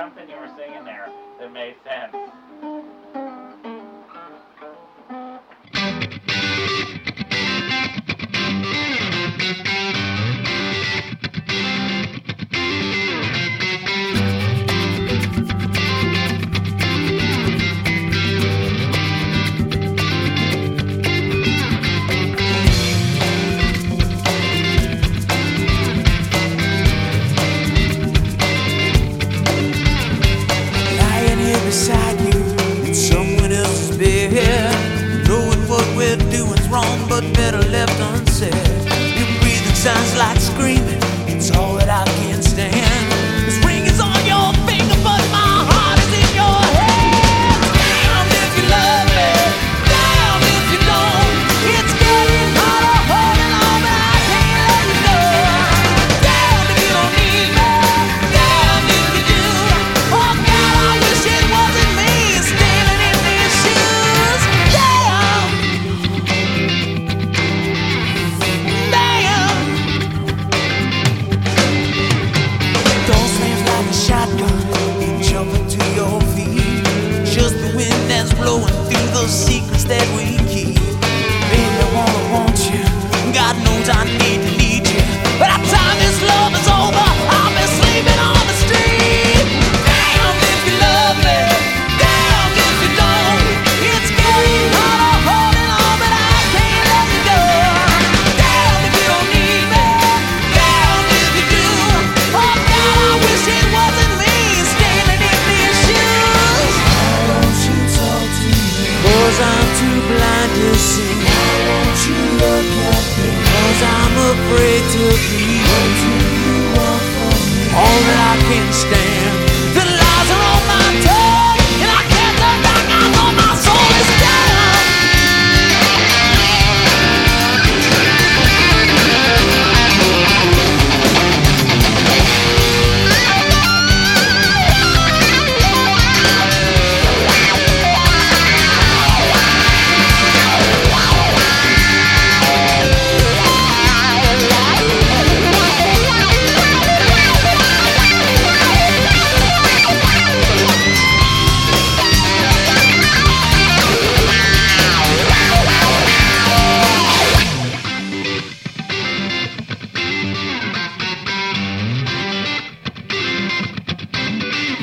something you were singing there that made sense.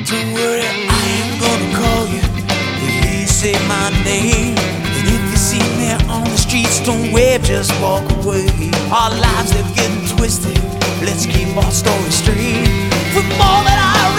Don't worry, I ain't gonna call you. Please say my name And if you see me on the streets Don't wave, just walk away. Our lives, they're getting twisted. Let's keep our story straight. From more that I